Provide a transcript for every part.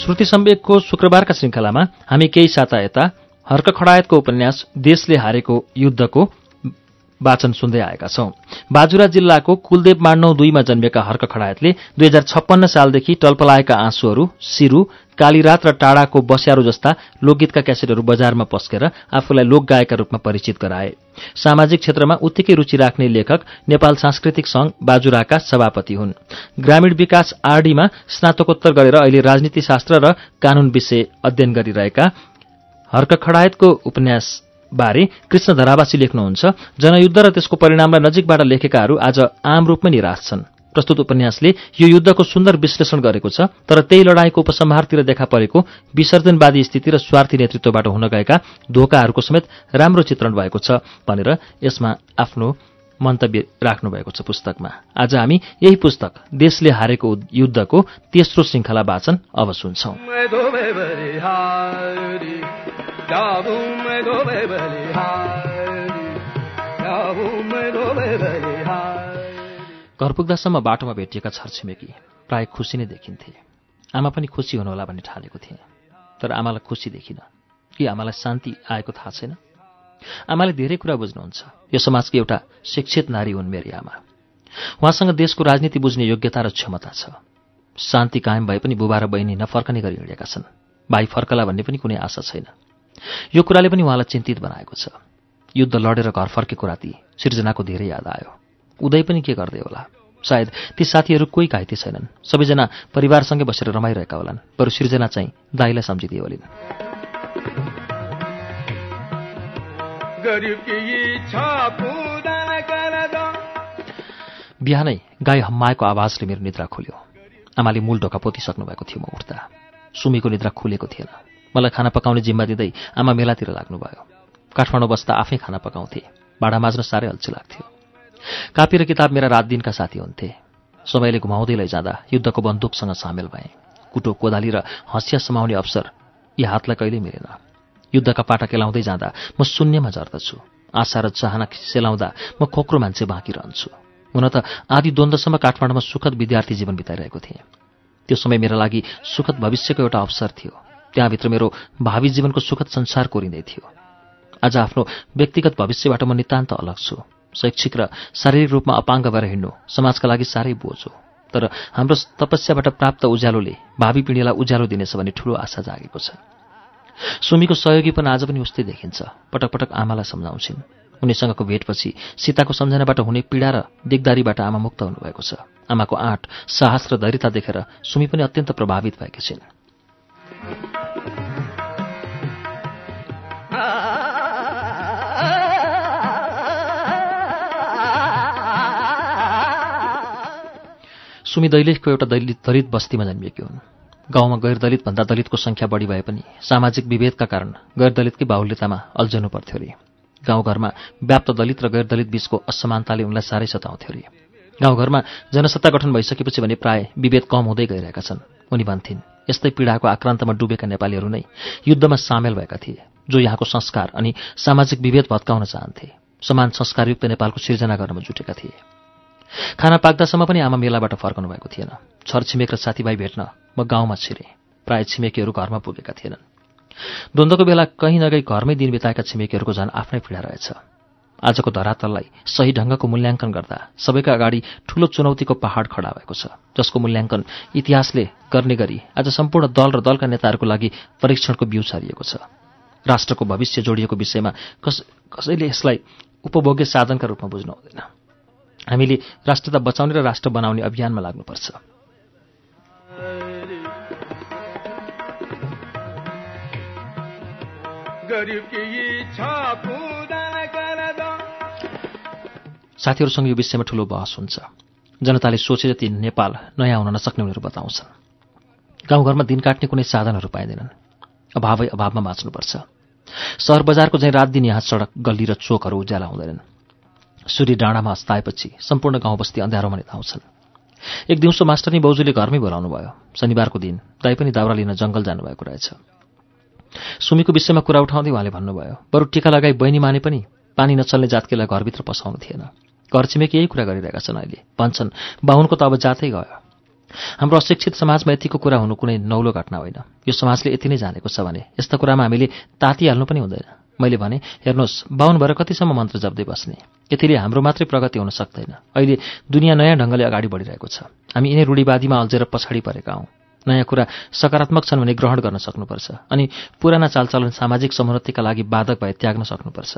श्रुति सम्वेकको शुक्रबारका श्रृङ्खलामा हामी केही साता यता हर्क खडायतको उपन्यास देशले हारेको युद्धको वाचन सुन्दै आएका छौं। बाजुरा जिल्लाको कुलदेव माण्डौ दुईमा जन्मेका हर्क खडायतले दुई हजार छप्पन्न सालदेखि टल्पलाएका आँसुहरू सिरु कालीरात र टाढाको बस्यारो जस्ता लोकगीतका क्यासेटहरू बजारमा पस्केर आफूलाई लोकगायकका रूपमा परिचित गराए। सामाजिक क्षेत्रमा उत्तिकै रुचि राख्ने लेखक नेपाल सांस्कृतिक संघ बाजुराका सभापति हुन्। ग्रामीण विकास आरडीमा स्नातकोत्तर गरेर अहिले राजनीति शास्त्र र कानून विषय अध्ययन गरिरहेका हर्क खडायतको उपन्यास बारे कृष्ण धरावासी लेख्नुहुन्छ। जनयुद्ध र त्यसको परिणामलाई नजिकबाट लेखेकाहरू आज आम रूपमै निराश छन्। प्रस्तुत उपन्यासले यो युद्धको सुन्दर विश्लेषण गरेको छ तर त्यही लडाईँको उपसंहारतिर देखा परेको विसर्जनवादी स्थिति र स्वार्थी नेतृत्वबाट हुन गएका धोकाहरूको समेत राम्रो चित्रण भएको छ भनेर यसमा आफ्नो मन्तव्य राख्नुभएको छ पुस्तकमा। आज हामी यही पुस्तक देशले हारेको युद्धको तेस्रो श्रृङ्खला वाचन अब सुन्छौं घर पुग्दासम्म बाटोमा भेटिएका छरछिमेकी प्राय खुसी नै देखिन्थे। आमा पनि खुसी हुनुहोला भन्ने ठानेको थिएँ। तर आमालाई खुसी देखिन। कि आमालाई शान्ति आएको थाहा छैन? आमाले धेरै कुरा बुझ्नुहुन्छ। यो समाजकी एउटा शिक्षित नारी हुन् मेरी आमा। उहाँसँग देशको राजनीति बुझ्ने योग्यता र क्षमता छ। शान्ति कायम भए पनि बुबा र बहिनी नफर्कने गरी हिँडेका छन्। भाइ फर्कला भन्ने पनि कुनै आशा छैन। यो कुराले पनि उहाँलाई चिन्तित बनाएको छ। युद्ध लडेर घर फर्केको राति सिर्जनाको धेरै याद आयो। उदय पनि के गर्दै होला? सायद ती साथीहरू कोही घाइते छैनन्। सबैजना परिवारसँगै बसेर रमाइरहेका होलान्। बरु सिर्जना चाहिँ दाईलाई सम्झिदिए होलिन्। बिहानै गाई हम्माएको आवाजले मेरो निद्रा खुल्यो। आमाले मूल ढोका पोतिसक्नु भएको थियो म उठ्दा। सुमीको निद्रा खुलेको थिएन। मलाई खाना पकाउने जिम्मा दिँदै आमा मेलातिर लाग्नुभयो। काठमाडौँ बस्दा आफै खाना पकाउँथे। भाँडा माझ्न साह्रै अल्छी लाग्थ्यो। कापी र किताब मेरा रात दिनका साथी हुन्थे। समयले घुमाउँदै लैजाँदा युद्धको बन्दुकसँग सामेल भए। कुटो कोदाली र हँसिया समाउने अवसर यी हातलाई कहिल्यै मिलेन। युद्धका पाटा केलाउँदै जाँदा म शून्यमा झर्दछु। आशा र चाहना सेलाउँदा म खोक्रो मान्छे बाँकी रहन्छु। हुन त आदि द्वन्द्वसम्म काठमाडौँमा सुखद विद्यार्थी जीवन बिताइरहेको थिएँ। त्यो समय मेरा लागि सुखद भविष्यको एउटा अवसर थियो। त्यहाँभित्र मेरो भावी जीवनको सुखद संसार कोरिँदै थियो। आज आफ्नो व्यक्तिगत भविष्यबाट म नितान्त अलग छु। शैक्षिक र शारीरिक रूपमा अपाङ्ग भएर हिँड्नु समाजका लागि साह्रै बोझ हो। तर हाम्रो तपस्याबाट प्राप्त उज्यालोले भावी पिँढीलाई उज्यालो दिनेछ भन्ने ठूलो आशा जागेको छ। सुमीको सहयोगी पनि आज पनि उस्तै देखिन्छ। पटक पटक आमालाई सम्झाउँछिन्। उनीसँगको भेटपछि सीताको सम्झनाबाट हुने पीडा र दिगदारीबाट आमा मुक्त हुनुभएको छ। आमाको आँट साहस र धैर्यता देखेर सुमी पनि अत्यन्त प्रभावित भएकी छिन्। सुमी दैलेखको एउटा दलित दलित बस्तीमा जन्मिएकी हुन्। गाउँमा गैर दलित भन्दा दलितको सङ्ख्या बढी भए पनि सामाजिक विभेदका कारण गैर दलितकै बाहुल्यतामा अल्झनु पर्थ्यो अरे। गाउँघरमा व्याप्त दलित र गैर दलित बीचको असमानताले उनलाई साह्रै सताउँथ्यो अरे। गाउँघरमा जनसत्ता गठन भइसकेपछि भने प्राय विभेद कम हुँदै गइरहेका छन्। उनी भन्थिन् यस्तै पीडाको आक्रान्तमा डुबेका नेपालीहरू नै युद्धमा सामेल भएका थिए जो यहाँको संस्कार अनि सामाजिक विभेद भत्काउन चाहन्थे। समान संस्कारयुक्त नेपालको सिर्जना गर्नमा जुटेका थिए। खाना पाक्दासम्म पनि आमा मेलाबाट फर्कनु भएको थिएन छरछिमेक र साथीभाइ भेट्न म गाउँमा छिरेँ। प्राय छिमेकीहरू घरमा पुगेका थिएनन्। द्वन्द्वको बेला कहीँ नगई घरमै दिन बिताएका छिमेकीहरूको झन् आफ्नै पीडा रहेछ। आजको धरातललाई सही ढङ्गको मूल्याङ्कन गर्दा सबैका अगाडि ठूलो चुनौतीको पहाड खडा भएको छ जसको मूल्याङ्कन इतिहासले गर्ने गरी आज सम्पूर्ण दल र दलका नेताहरूको लागि परीक्षणको बिउ छरिएको छ। राष्ट्रको भविष्य जोडिएको विषयमा कस कसैले यसलाई उपभोग्य साधनका रूपमा बुझ्नु हुँदैन। हामीले राष्ट्रता बचाउने र राष्ट्र बनाउने अभियानमा लाग्नुपर्छ। साथीहरूसँग यो विषयमा ठूलो बहस हुन्छ। जनताले सोचे जति नेपाल नयाँ हुन नसक्ने उनीहरू बताउँछन्। गाउँघरमा दिन काट्ने कुनै साधनहरू पाइँदैनन्। अभावै अभावमा बाँच्नुपर्छ। सहर बजारको चाहिँ रात दिन यहाँ सडक गल्ली र चोकहरू उज्याला हुँदैनन्। सूर्य डाँडामा अस्ताएपछि सम्पूर्ण गाउँ बस्ती अँध्यारोमा धाउँछन् एक दिउँसो मास्टरनी बाउजूले घरमै बोलाउनु भयो शनिबारको दिन दाई पनि दाउरा लिन जङ्गल जानुभएको रहेछ। सुमीको विषयमा कुरा उठाउँदै उहाँले भन्नुभयो बरु टिका लगाई बहिनी माने पनि पानी नचल्ने जातकेलाई घरभित्र पसाउनु थिएन। घर छिमेकी यही कुरा गरिरहेका छन् अहिले। भन्छन् बाहुनको त अब जातै गयो। हाम्रो अशिक्षित समाजमा यतिको कुरा हुनु कुनै नौलो घटना होइन। यो समाजले यति नै जानेको छ भने यस्ता कुरामा हामीले तातिहाल्नु पनि हुँदैन। मैले भने हेर्नुहोस् बाहुन भएर कतिसम्म मन्त्र जप्दै बस्ने। यतिले हाम्रो मात्रै प्रगति हुन सक्दैन। अहिले दुनियाँ नयाँ ढङ्गले अगाडि बढिरहेको छ। हामी यिनै रूढिवादीमा अल्झेर पछाडि परेका हौँ। नयाँ कुरा सकारात्मक छन् भने ग्रहण गर्न सक्नुपर्छ। अनि पुराना चालचलन सामाजिक समोन्नतिका लागि बाधक भए त्याग्न सक्नुपर्छ।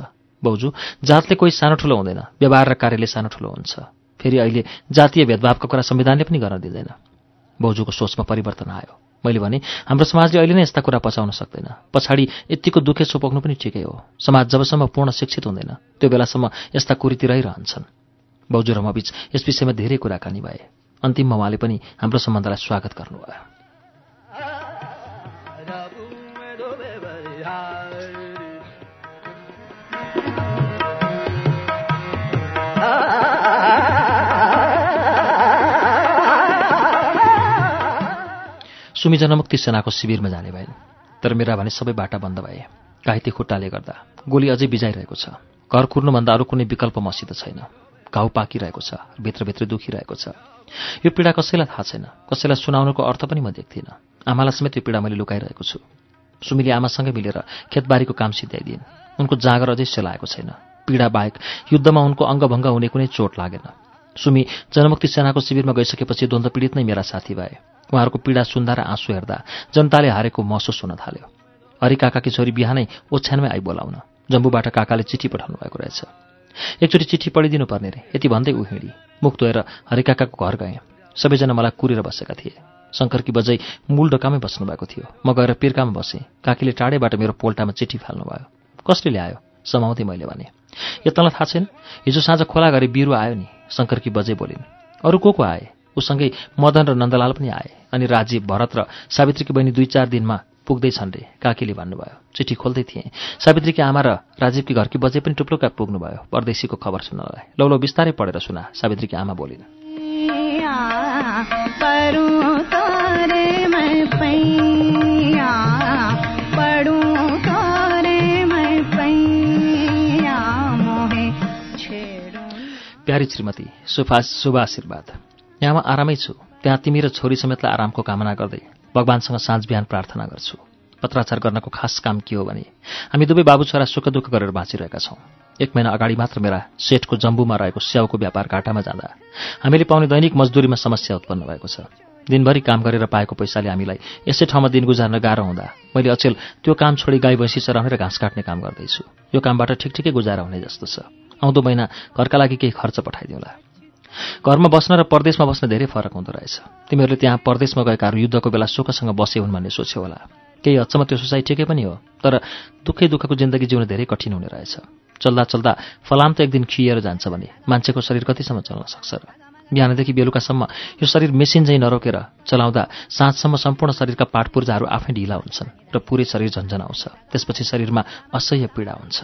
बाउजू जातले कोही सानो ठुलो हुँदैन व्यवहार र कार्यले सानो ठुलो हुन्छ। फेरि अहिले जातीय भेदभावको कुरा संविधानले पनि गर्न दिँदैन। बाउजूको सोचमा परिवर्तन आयो। मैले भने हाम्रो समाजले अहिले नै यस्ता कुरा पचाउन सक्दैन। पछाडि यत्तिको दुःखे छोपाउनु पनि ठिकै हो। समाज जबसम्म पूर्ण शिक्षित हुँदैन त्यो बेलासम्म यस्ता कुरीति रहिरहन्छन्। बाउजू र म बीच यस विषयमा धेरै कुराकानी भए। अन्तिममा उहाँले पनि हाम्रो सम्बन्धलाई स्वागत गर्नुभयो। सुमी जनमुक्ति सेनाको शिविरमा जाने भएन तर मेरा भने सबै बाटा बन्द भए। घाइते खुट्टाले गर्दा गोली अझै बिजाइरहेको छ। घर कुर्नुभन्दा अरू कुनै विकल्प मसित छैन। घाउ पाकिरहेको छ भित्रभित्र दुखिरहेको छ। यो पीडा कसैलाई थाहा छैन। कसैलाई सुनाउनुको अर्थ पनि म देख्दिनँ। आमालाई समेत यो पीडा मैले लुकाइरहेको छु। सुमीले आमासँगै मिलेर खेतबारीको काम सिद्ध्याइदिन्। उनको जाँगर अझै सेलाएको छैन। पीडा बाहेक युद्धमा उनको अङ्गभङ्ग हुने कुनै चोट लागेन। सुमी जनमुक्ति सेनाको शिविरमा गइसकेपछि द्वन्द्व पीडित नै मेरा साथी भए। उहाँहरूको पीडा सुन्दा र आँसु हेर्दा जनताले हारेको महसुस हुन थाल्यो। हरि काकाकी छोरी बिहानै ओछ्यानमै आई बोलाउन जम्बूबाट काकाले चिठी पठाउनु भएको रहेछ। एकचोटि चिठी पढिदिनु पर्ने रे यति भन्दै ऊ हिँडी मुख धोएर हरिकाकाको घर गएँ। सबैजना मलाई कुरेर बसेका थिए। शङ्करकी बजै मूल ढोकामै बस्नुभएको थियो। म गएर पिर्कामा बसेँ। काकीले टाढैबाट मेरो पोल्टामा चिठी फाल्नुभयो। कसले ल्यायो? समाउँदै मैले भने यो तँलाई थाहा छैन? हिजो साँझ खोला गरी बिरुवा आयो नि। शङ्करकी बजै बोलिन् अरू को को आए? उसँगै मदन र नन्दलाल पनि आए अनि राजीव भरत र सावित्रीकी बहिनी दुई चार दिनमा पुग्दैछन् रे। काकीले भन्नुभयो चिठी खोल्दै थिएँ। सावित्रीकी आमा र राजीवकी घरकी बजे पनि टुप्लुका पुग्नुभयो। परदेशीको खबर सुन्नलाई लौ लौ बिस्तारै पढेर सुना सावित्रीकी आमा बोलिन्। प्यारी श्रीमती शुभ आशीर्वाद। यहाँमा आरामै छु। त्यहाँ तिमी र छोरी समेतलाई आरामको कामना गर्दै भगवान्सँग साँझ बिहान प्रार्थना गर्छु। पत्राचार गर्नको खास काम के हो भने हामी दुवै बाबु छोरा सुख दुःख गरेर बाँचिरहेका छौँ। एक महिना अगाडि मात्र मेरा सेठको जम्बूमा रहेको स्याउको व्यापार घाटामा जाँदा हामीले पाउने दैनिक मजदुरीमा समस्या उत्पन्न भएको छ। दिनभरि काम गरेर पाएको पैसाले हामीलाई यसै ठाउँमा दिन गुजार्न गाह्रो हुँदा मैले अचेल त्यो काम छोडी गाई भैँसी चराउने र घाँस काट्ने काम गर्दैछु। यो कामबाट ठिक ठिकै गुजारा हुने जस्तो छ। आउँदो महिना घरका लागि केही खर्च पठाइदिउँला। घरमा बस्न र परदेशमा बस्न धेरै फरक हुँदो रहेछ। तिमीहरूले त्यहाँ परदेशमा गएकाहरू युद्धको बेला सुखसँग बसे हुन् भन्ने सोच्यो होला। केही हदसम्म त्यो सोचाइ ठिकै पनि हो तर दुःखै दुःखको जिन्दगी जिउन धेरै कठिन हुने रहेछ। चल्दा चल्दा फलाम त एक दिन खिएर जान्छ भने मान्छेको शरीर कतिसम्म चल्न सक्छ र बिहानदेखि बेलुकासम्म यो शरीर मेसिन चाहिँ नरोकेर चलाउँदा साँझसम्म सम्पूर्ण शरीरका पाठपूर्जाहरू आफै ढिला हुन्छन् र पुरै शरीर झन्झन आउँछ। त्यसपछि शरीरमा असह्य पीडा हुन्छ।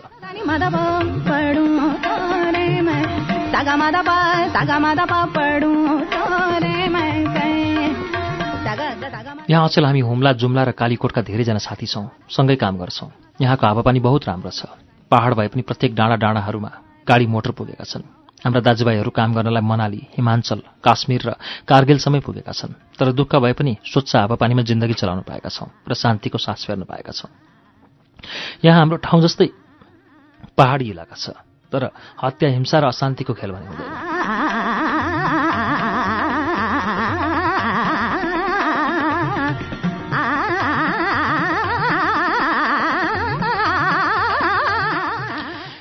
यहाँ अचेल हामी हुम्ला जुम्ला र कालीकोटका धेरैजना साथी छौँ सँगै काम गर्छौँ। यहाँको हावापानी बहुत राम्रो छ। पहाड भए पनि प्रत्येक डाँडा डाँडाहरूमा गाडी मोटर पुगेका छन्। हाम्रा दाजुभाइहरू काम गर्नलाई मनाली हिमाञ्चल काश्मीर र कारगिलसम्मै पुगेका छन्। तर दुःख भए पनि स्वच्छ हावापानीमा जिन्दगी चलाउन पाएका छौँ र शान्तिको सास फेर्न पाएका छौँ। यहाँ हाम्रो ठाउँ जस्तै पहाडी इलाका छ। तर हत्या हिंसा र अशान्तिको खेल भने हुँदैन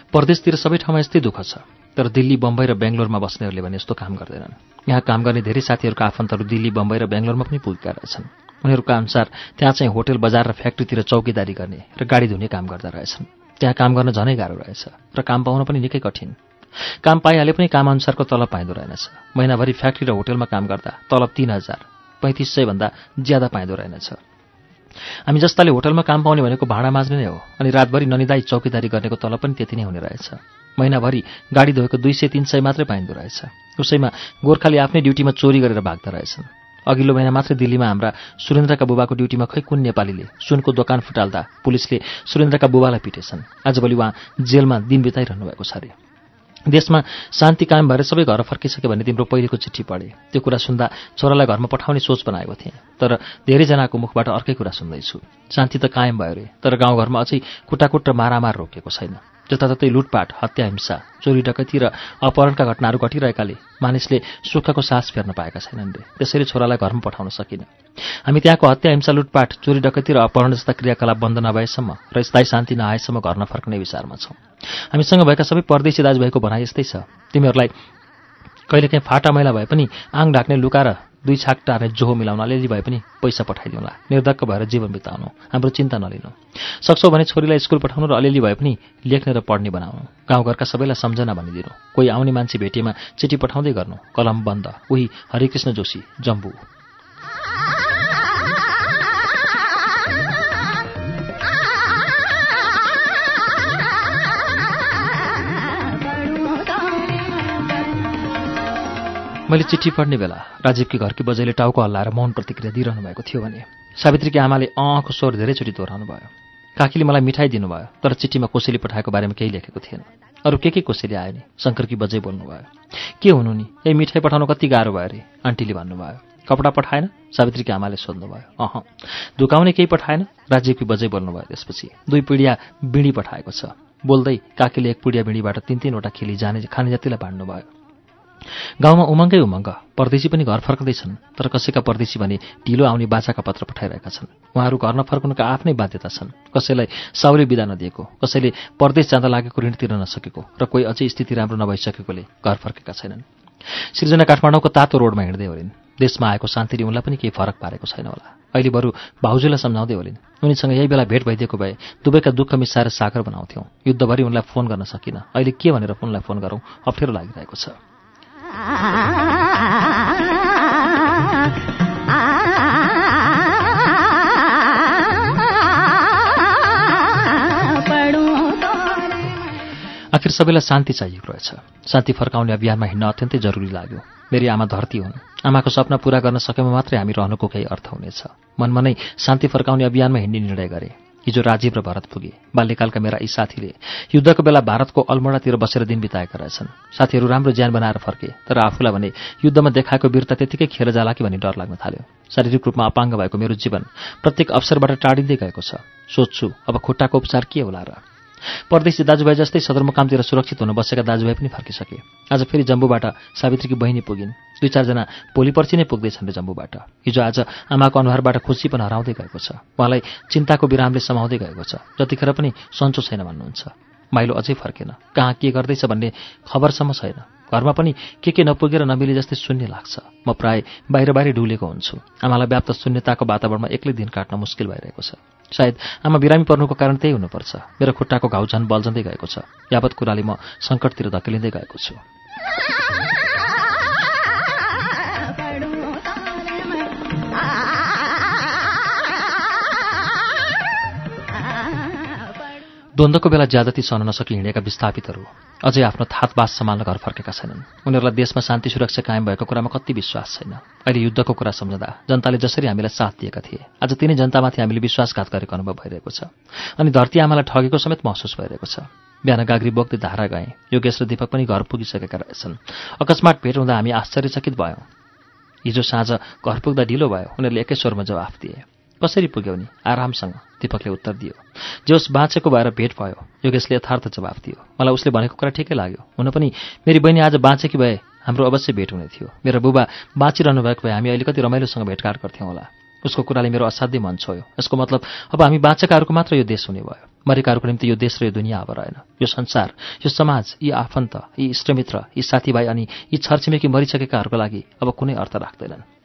परदेशतिर सबै ठाउँमा यस्तै दुःख छ। तर दिल्ली बम्बई र बेङ्गलोरमा बस्नेहरूले भने यस्तो काम गर्दैनन्। यहाँ काम गर्ने धेरै साथीहरूका आफन्तहरू दिल्ली बम्बई र बेङ्गलोरमा पनि पुगेका रहेछन्। उनीहरूका अनुसार त्यहाँ चाहिँ होटल बजार र फ्याक्ट्रीतिर चौकीदारी गर्ने र गाडी धुने काम गर्दा रहेछन्। त्यहाँ काम गर्न झनै गाह्रो रहेछ र काम पाउन पनि निकै कठिन। काम पाइहाले पनि काम अनुसारको तलब पाइँदो रहेनछ। महिनाभरि फ्याक्ट्री र होटेलमा काम गर्दा तलब तिन हजार पैँतिस सयभन्दा ज्यादा पाइँदो रहेनछ। हामी जस्ताले होटलमा काम पाउने भनेको भाँडा माझ्ने नै हो अनि रातभरि ननिदाई चौकीदारी गर्नेको तलब पनि त्यति नै हुने रहेछ। महिनाभरि गाडी धोएको दुई सय तिन सय मात्रै पाइँदो रहेछ। उसैमा गोर्खाले आफ्नै ड्युटीमा चोरी गरेर भाग्दा रहेछन्। अघिल्लो महिना मात्रै दिल्लीमा हाम्रा सुरेन्द्रका बुबाको ड्युटीमा खै कुन नेपालीले सुनको दोकान फुटाल्दा पुलिसले सुरेन्द्रका बुबालाई पिटेछन्? आजभोलि उहाँ जेलमा दिन बिताइरहनु भएको छ अरे। देशमा शान्ति कायम भएर सबै घर फर्किसक्यो भने तिम्रो पहिलेको चिठी पढे। त्यो कुरा सुन्दा छोरालाई घरमा पठाउने सोच बनाएको थिएँ तर धेरैजनाको मुखबाट अर्कै कुरा सुन्दैछु। शान्ति त कायम भयो अरे तर गाउँघरमा अझै कुटाकुट र मारामार रोकेको छैन। जताततै लुटपाट हत्या हिंसा चोरी डकैती र अपहरणका घटनाहरू घटिरहेकाले मानिसले सुखको सास फेर्न पाएका छैनन् रे। त्यसरी छोरालाई घरमा पठाउन सकिन। हामी त्यहाँको हत्या हिंसा लुटपाट चोरी डकैती र अपहरण जस्ता क्रियाकलाप बन्द नभएसम्म र स्थायी शान्ति नआएसम्म घर नफर्कने विचारमा छौँ। हामीसँग भएका सबै परदेशी दाजुभाइको भनाइ यस्तै छ। तिमीहरूलाई कहिलेकाहीँ फाटा मैला भए पनि आङ ढाक्ने लुका र दुई छाक टार्ने जोहो मिलाउन अलिअलि भए पनि पैसा पठाइदिउँला। निर्धक्क भएर जीवन बिताउनु। हाम्रो चिन्ता नलिनु। सक्छौ भने छोरीलाई स्कुल पठाउनु र अलिअलि भए पनि लेख्ने र पढ्ने बनाउनु। गाउँघरका सबैलाई सम्झना भनिदिनु। कोही आउने मान्छे भेटेमा चिठी पठाउँदै गर्नु। कलम बन्द। उही हरिकृष्ण जोशी जम्बू। मैले चिठी पढ्ने बेला राजीवकी घरकी बजैले टाउको हल्लाएर मौन प्रतिक्रिया दिइरहनु भएको थियो भने सावित्रीकी आमाले अँको स्वर धेरैचोटि दोहोऱ्याउनु भयो। काकीले मलाई मिठाई दिनुभयो तर चिठीमा कोसेली पठाएको बारेमा केही लेखेको थिएन। अरू के के कोसेली आयो नि? शङ्करकी बजै बोल्नुभयो। के हुनु नि? यही मिठाई पठाउनु कति गाह्रो भयो अरे आन्टीले भन्नुभयो। कपडा पठाएन? सावित्रीकी आमाले सोध्नुभयो। अह धुकाउने केही पठाएन? राजीवकी बजै बोल्नुभयो त्यसपछि। दुई पिडिया बिँडी पठाएको छ। बोल्दै काकीले एक पिडिया बिँडीबाट तिन तिनवटा खेली जाने खाने जतिलाई भाँड्नुभयो गाउँमा उमङ्गै उमङ्ग। परदेशी पनि घर फर्कँदैछन् तर कसैका परदेशी भने ढिलो आउने बाछाका पत्र पठाइरहेका छन्। उहाँहरू घर नफर्कनुका आफ्नै बाध्यता छन्। कसैलाई साउले बिदा नदिएको कसैले परदेश जाँदा लागेको ऋण तिर्न नसकेको र कोही अझै स्थिति राम्रो नभइसकेकोले घर फर्केका छैनन्। सृजना काठमाडौँको तातो रोडमा हिँड्दै होलिन्। देशमा आएको शान्तिले उनलाई पनि केही फरक पारेको छैन होला। अहिले बरु भाउजूलाई सम्झाउँदै होलिन्। उनीसँग यही बेला भेट भइदिएको भए दुवैका दुःख मिसाएर सागर बनाउँथ्यौँ। युद्धभरि उनलाई फोन गर्न सकिनँ। अहिले के भनेर उनलाई फोन गरौँ? अप्ठ्यारो लागिरहेको छ। आखिर सबैलाई शान्ति चाहिएको रहेछ। शान्ति फर्काउने अभियानमा हिँड्न अत्यन्तै जरुरी लाग्यो। मेरी आमा धरती हुन्। आमाको सपना पूरा गर्न सकेमा मात्रै हामी रहनुको केही अर्थ हुनेछ। मनमा नै शान्ति फर्काउने अभियानमा हिँड्ने निर्णय गरे। हिजो राजीव र भरत पुगे। बाल्यकालका मेरा यी साथीले युद्धको बेला भारतको अल्मोडातिर बसेर दिन बिताएका रहेछन्। साथीहरू राम्रो ज्यान बनाएर फर्के तर आफूलाई भने युद्धमा देखाएको वीरता त्यतिकै खेर जाला कि? भन्ने डर लाग्न थाल्यो। शारीरिक रूपमा अपाङ्ग भएको मेरो जीवन प्रत्येक अवसरबाट टाढिँदै गएको छ। सोध्छु अब खुट्टाको उपचार के होला र? परदेशी दाजुभाइ जस्तै सदरमुकामतिर सुरक्षित हुन बसेका दाजुभाइ पनि फर्किसके। आज फेरि जम्बूबाट सावित्रीकी बहिनी पुगिन्। दुई चारजना भोलि पर्सि नै पुग्दैछन् रे जम्बूबाट। हिजो आज आमाको अनुहारबाट खुसी पनि हराउँदै गएको छ। उहाँलाई चिन्ताको विरामले समाउँदै गएको छ। जतिखेर पनि सन्चो छैन भन्नुहुन्छ। माइलो अझै फर्केन। कहाँ के गर्दैछ भन्ने खबरसम्म छैन। घरमा पनि के के नपुगेर नमिले जस्तै शून्य लाग्छ। म प्राय बाहिर बाहिर डुलेको हुन्छु। आमालाई व्याप्त शून्यताको वातावरणमा एक्लै दिन काट्न मुस्किल भइरहेको छ। सायद आमा बिरामी पर्नुको कारण त्यही हुनुपर्छ। मेरो खुट्टाको घाउ झन् बल्झँदै गएको छ। यावत कुराले म सङ्कटतिर धकेलिँदै गएको छु। द्वन्द्वको बेला ज्यादती सहन नसकी हिँडेका विस्थापितहरू अझै आफ्नो थातबास सम्हाल्न घर फर्केका छैनन्। उनीहरूलाई देशमा शान्ति सुरक्षा कायम भएको कुरामा कति विश्वास छैन। अहिले युद्धको कुरा सम्झँदा जनताले जसरी हामीलाई साथ दिएका थिए आज तिनै जनतामाथि हामीले विश्वासघात गरेको अनुभव भइरहेको छ। अनि धरती आमालाई ठगेको समेत महसुस भइरहेको छ। बिहान गाग्री बोक्दै धारा गए। योगेश र दीपक पनि घर पुगिसकेका रहेछन्। अकस्मात भेट हुँदा हामी आश्चर्यचकित भयौँ। हिजो साँझ घर पुग्दा ढिलो भयो। उनीहरूले एकै स्वरमा जवाफ दिए। कसरी पुग्यौ नि आरामसँग दीपकले उत्तर दियो। जे होस् बाँचेको भएर भेट भयो। योगेशले यथार्थ जवाफ दियो। मलाई उसले भनेको कुरा ठिकै लाग्यो। हुन पनि मेरी बहिनी आज बाँचेकी भए हाम्रो अवश्य भेट हुने थियो। मेरो बुबा बाँचिरहनु भएको भए हामी अहिले कति रमाइलोसँग भेटघाट गर्थ्यौँ होला। उसको कुराले मेरो असाध्यै मन छोयो। यसको मतलब अब हामी बाँचेकाहरूको मात्र यो देश हुने भयो। मरेकाहरूको निम्ति यो देश र यो दुनियाँ अब रहेन। यो संसार यो समाज यी आफन्त यी इष्टमित्र यी साथीभाइ अनि यी छरछिमेकी मरिसकेकाहरूको लागि अब कुनै अर्थ राख्दैनन्।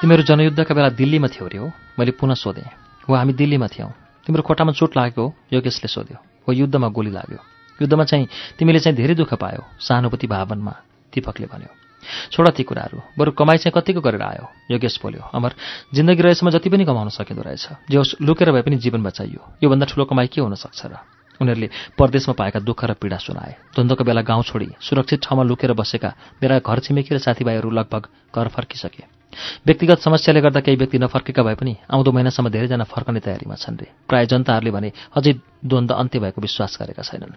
तिमीहरू जनयुद्धका बेला दिल्लीमा थियौ रे हो। मैले पुनः सोधेँ। हो हामी दिल्लीमा थियौँ। तिम्रो खुट्टामा चोट लागेको योगेशले सोध्यो। हो युद्धमा गोली लाग्यो। युद्धमा चाहिँ तिमीले चाहिँ धेरै दुःख पायो सहानुभूति भावनमा दिपकले भन्यो। छोडा ती कुराहरू। बरु कमाइ चाहिँ कतिको गरेर आयो? योगेश बोल्यो। अमर जिन्दगी रहेछमा जति पनि कमाउन सकिँदो रहेछ। जे होस् लुकेर भए पनि जीवन बचाइयो। योभन्दा ठुलो कमाइ के हुन सक्छ र? उनीहरूले परदेशमा पाएका दुःख र पीडा सुनाए। द्वन्द्वको बेला गाउँ छोडी सुरक्षित ठाउँमा लुकेर बसेका मेरा घर छिमेकी र साथीभाइहरू लगभग घर फर्किसके। व्यक्तिगत समस्याले गर्दा केही व्यक्ति नफर्केका भए पनि आउँदो महिनासम्म धेरैजना फर्कने तयारीमा छन् रे। प्राय जनताहरूले भने अझै द्वन्द्व अन्त्य भएको विश्वास गरेका छैनन्।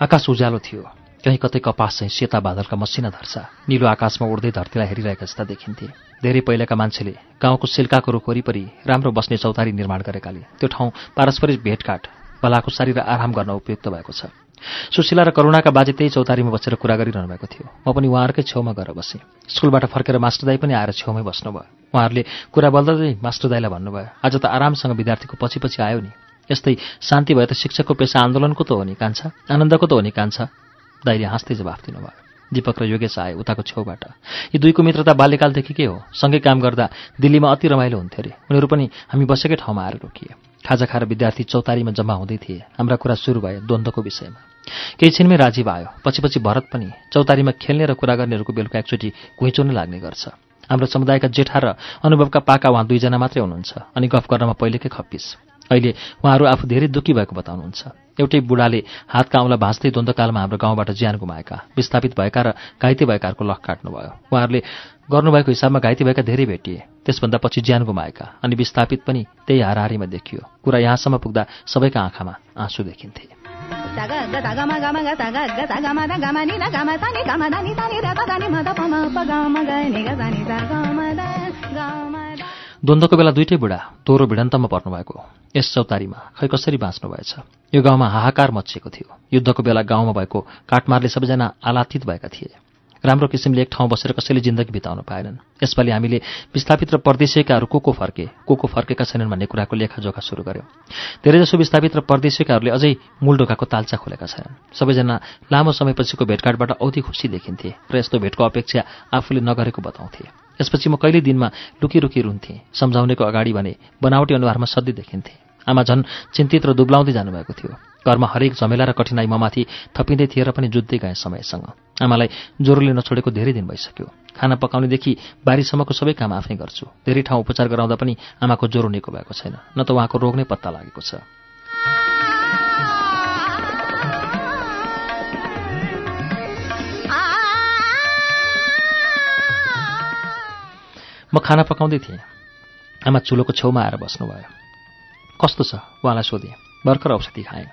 आकाश उज्यालो थियो। कहीँ कतै कपास चाहिँ सेता बादलका मसिना धर्सा निलो आकाशमा उड्दै धरतीलाई हेरिरहेका जस्ता देखिन्थे। धेरै पहिलाका मान्छेले गाउँको सिल्काको रुख वरिपरि राम्रो बस्ने चौतारी निर्माण गरेकाले त्यो ठाउँ पारस्परिक भेटघाट भलाकुसारी र आराम गर्न उपयुक्त भएको छ। सुशीला र करुणाका बाजे त्यही चौतारीमा बसेर कुरा गरिरहनु भएको थियो। म पनि उहाँहरूकै छेउमा गएर बसेँ। स्कुलबाट फर्केर मास्टर दाई पनि आएर छेउमै बस्नुभयो। उहाँहरूले कुरा बोल्दै मास्टर दाईलाई भन्नुभयो आज त आरामसँग विद्यार्थीको पछि पछि आयो नि। यस्तै शान्ति भए त शिक्षकको पेसा आन्दोलनको त हो नि कान्छा? आनन्दको त हो नि कान्छा? दाइले हाँस्दै जवाफ दिनुभयो। दीपक र योगेश आए उताको छेउबाट। यी दुईको मित्रता बाल्यकालदेखि हो? सँगै काम गर्दा दिल्लीमा अति रमाइलो हुन्थ्यो अरे। उनीहरू पनि हामी बसेकै ठाउँमा आएर रोकिए। खाजा खाएर विद्यार्थी चौतारीमा जम्मा हुँदै थिए। हाम्रा कुरा सुरु भयो द्वन्द्वको विषयमा। केही छिनमै राजीव आयो। पछि पछि भरत पनि चौतारीमा खेल्ने र कुरा गर्नेहरूको बेलुका एकचोटि घुइँचो नै लाग्ने गर्छ। हाम्रो समुदायका जेठा र अनुभवका पाका उहाँ दुईजना मात्रै हुनुहुन्छ अनि गफ गर्नमा पहिलेकै खप्पिस। अहिले उहाँहरू आफू धेरै दुःखी भएको बताउनुहुन्छ। एउटै बुढाले हातका औँला भाँच्दै द्वन्द्वकालमा हाम्रो गाउँबाट ज्यान गुमाएका विस्थापित भएका र घाइते भएकाहरूको लख काट्नुभयो। उहाँहरूले गर्नुभएको हिसाबमा घाइते भएका धेरै भेटिए त्यसभन्दा पछि ज्यान गुमाएका अनि विस्थापित पनि त्यही हाराहारीमा देखियो। कुरा यहाँसम्म पुग्दा सबैका आँखामा आँसु देखिन्थे। द्वन्द्वको बेला दुइटै बुढा तोरो भिडन्तमा पर्नुभएको। यस चौतारीमा खै कसरी बाँच्नु भएछ? यो गाउँमा हाहाकार मचिएको थियो। युद्धको बेला गाउँमा भएको काटमारले सबैजना आलातित भएका थिए। राम्रो किसिमले एक ठाउँ बसेर कसैले जिन्दगी बिताउनु पाएनन्। यसपालि हामीले विस्थापित र परदेशिकाहरू को को फर्के को को फर्केका छैनन् भन्ने कुराको लेखाजोखा सुरु गर्यो। धेरैजसो विस्थापित र परदेशिकाहरूले अझै मूल ढोकाको तालचा खोलेका छैनन्। सबैजना लामो समयपछिको भेटघाटबाट औधी खुसी देखिन्थे र यस्तो भेटको अपेक्षा आफूले नगरेको बताउँथे। यसपछि म कहिले दिनमा लुकी रुकी रुन्थेँ। सम्झाउनेको अगाडि भने बनावटी अनुहारमा सधैँ देखिन्थे। आमा झन् चिन्तित र दुब्लाउँदै जानुभएको थियो। घरमा हरेक झमेला र कठिनाई ममाथि थपिँदै थिएर पनि जुत्दै गएँ समयसँग। आमालाई ज्वरोले नछोडेको धेरै दिन भइसक्यो। खाना पकाउनेदेखि बारीसम्मको सबै काम आफै गर्छु। धेरै ठाउँ उपचार गराउँदा पनि आमाको ज्वरो निको भएको छैन। न त उहाँको रोग नै पत्ता लागेको छ। म खाना पकाउँदै थिएँ। आमा चुलोको छेउमा आएर बस्नुभयो। कस्तो छ? उहाँलाई सोधेँ। भर्खर औषधि खाएँ।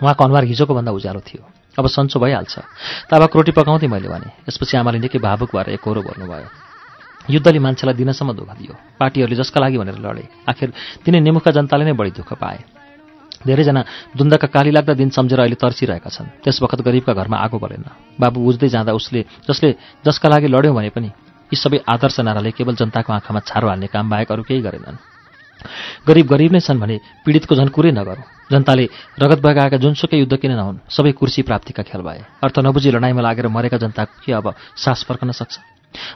उहाँको अनुहार हिजोको भन्दा उज्यालो थियो। अब सन्चो भइहाल्छ। ताबाक रोटी पकाउँदै मैले भने यसपछि आमाले निकै भावुक भएर एकहोरो गर्नुभयो युद्धले मान्छेलाई दिनसम्म दुःख दियो। पार्टीहरूले जसका लागि भनेर लडे। आखिर तिनै निमुखका जनताले नै बढी दुःख पाए। धेरैजना दुन्दका काली लाग्दा दिन सम्झेर अहिले तर्सिरहेका छन्। त्यस वखत गरिबका घरमा आगो बलेन। बाबु बुझ्दै जाँदा उसले जसले जसका लागि लड्यौँ भने पनि यी सबै आदर्श नाराले केवल जनताको आँखामा छारो हाल्ने काम बाहेक अरू केही गरेनन्। गरिब गरिब नै छन् भने पीडितको झन् कुरै नगरौँ। जनताले रगत बगाएका जुनसुकै युद्ध किन नहुन् सबै कुर्सी प्राप्तिका खेल भए। अर्थ नबुझी लडाइँमा लागेर मरेका जनताको के अब सास फर्कन सक्छ?